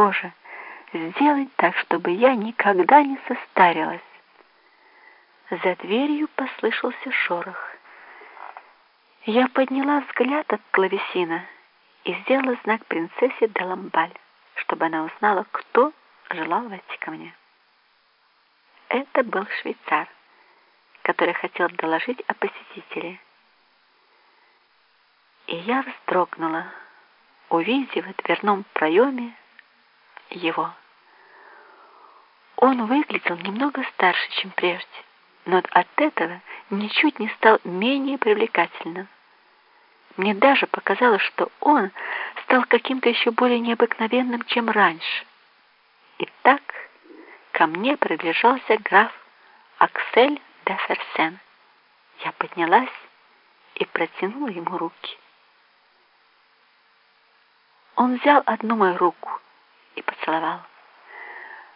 Боже, сделай так, чтобы я никогда не состарилась. За дверью послышался шорох. Я подняла взгляд от клавесина и сделала знак принцессе де Ламбаль, чтобы она узнала, кто желал войти ко мне. Это был швейцар, который хотел доложить о посетителе. И я вздрогнула, увидев в дверном проеме его. Он выглядел немного старше, чем прежде, но от этого ничуть не стал менее привлекательным. Мне даже показалось, что он стал каким-то еще более необыкновенным, чем раньше. Итак, ко мне приближался граф Аксель де Ферсен. Я поднялась и протянула ему руки. Он взял одну мою руку поцеловал.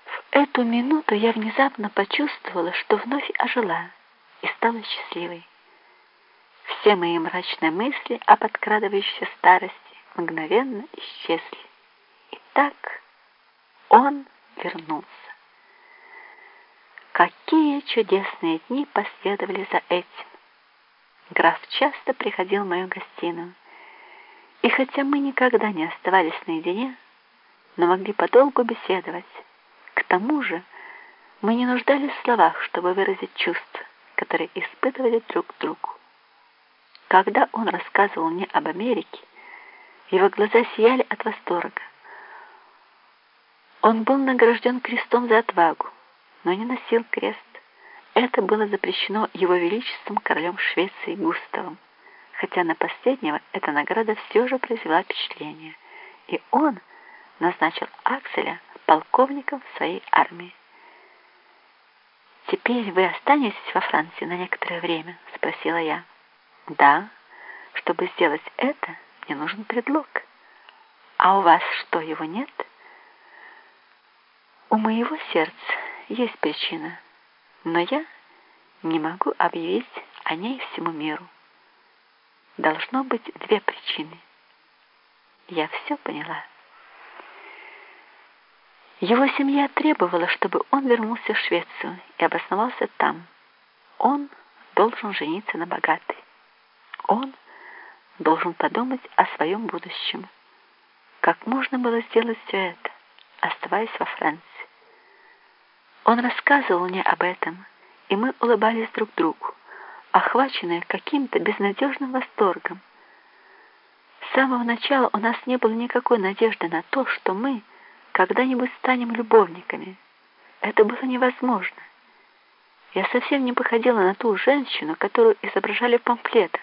В эту минуту я внезапно почувствовала, что вновь ожила и стала счастливой. Все мои мрачные мысли о подкрадывающейся старости мгновенно исчезли. И так он вернулся. Какие чудесные дни последовали за этим! Граф часто приходил в мою гостиную, и хотя мы никогда не оставались наедине, но могли подолгу беседовать. К тому же мы не нуждались в словах, чтобы выразить чувства, которые испытывали друг к другу. Когда он рассказывал мне об Америке, его глаза сияли от восторга. Он был награжден крестом за отвагу, но не носил крест. Это было запрещено его величеством королем Швеции Густавом, хотя на последнего эта награда все же произвела впечатление, и он назначил Акселя полковником своей армии. «Теперь вы останетесь во Франции на некоторое время?» — спросила я. Да, чтобы сделать это, мне нужен предлог. А у вас что, его нет? У моего сердца есть причина, но я не могу объявить о ней всему миру. Должно быть две причины. Я все поняла. Его семья требовала, чтобы он вернулся в Швецию и обосновался там. Он должен жениться на богатой. Он должен подумать о своем будущем. Как можно было сделать все это, оставаясь во Франции? Он рассказывал мне об этом, и мы улыбались друг другу, охваченные каким-то безнадежным восторгом. С самого начала у нас не было никакой надежды на то, что мы когда-нибудь станем любовниками. Это было невозможно. Я совсем не походила на ту женщину, которую изображали в памфлетах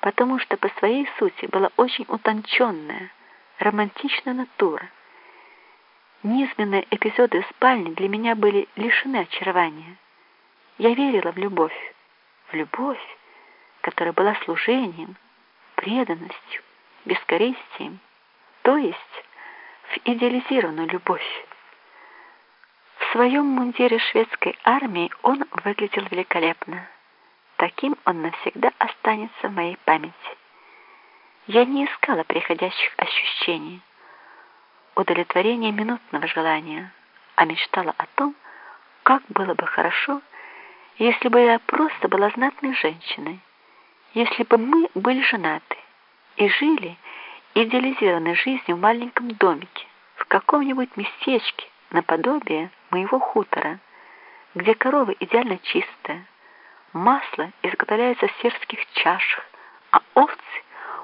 потому что по своей сути была очень утонченная, романтичная натура. Низменные эпизоды спальни для меня были лишены очарования. Я верила в любовь, в любовь, которая была служением, преданностью, бескорыстием, то есть в идеализированную любовь. В своем мундире шведской армии он выглядел великолепно. Таким он навсегда останется в моей памяти. Я не искала приходящих ощущений, удовлетворения минутного желания, а мечтала о том, как было бы хорошо, если бы я просто была знатной женщиной, если бы мы были женаты и жили идеализированной жизнью в маленьком домике, в каком-нибудь местечке наподобие моего хутора, где корова идеально чистая, Масло изготовляется в сербских чашах, а овцы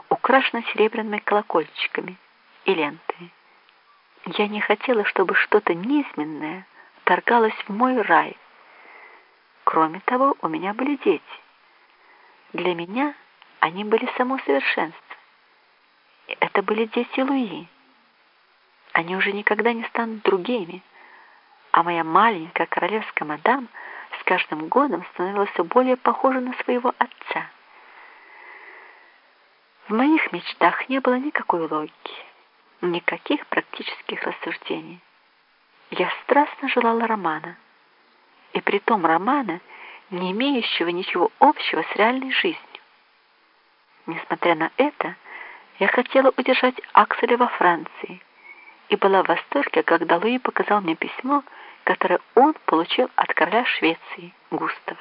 украшены серебряными колокольчиками и лентами. Я не хотела, чтобы что-то низменное торгалось в мой рай. Кроме того, у меня были дети. Для меня они были само совершенство. Это были дети Луи. Они уже никогда не станут другими, а моя маленькая королевская мадам — с каждым годом становилась все более похожа на своего отца. В моих мечтах не было никакой логики, никаких практических рассуждений. Я страстно желала романа, и при том романа, не имеющего ничего общего с реальной жизнью. Несмотря на это, я хотела удержать Акселя во Франции и была в восторге, когда Луи показал мне письмо, которое он получил от короля Швеции Густава.